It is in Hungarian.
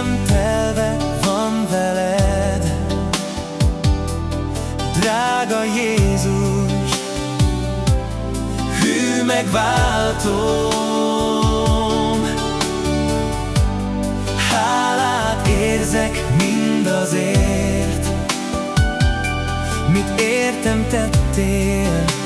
Szívem telve van veled. Drága Jézus Hű megváltom. Hálát érzek mindazért Mit értem tettél.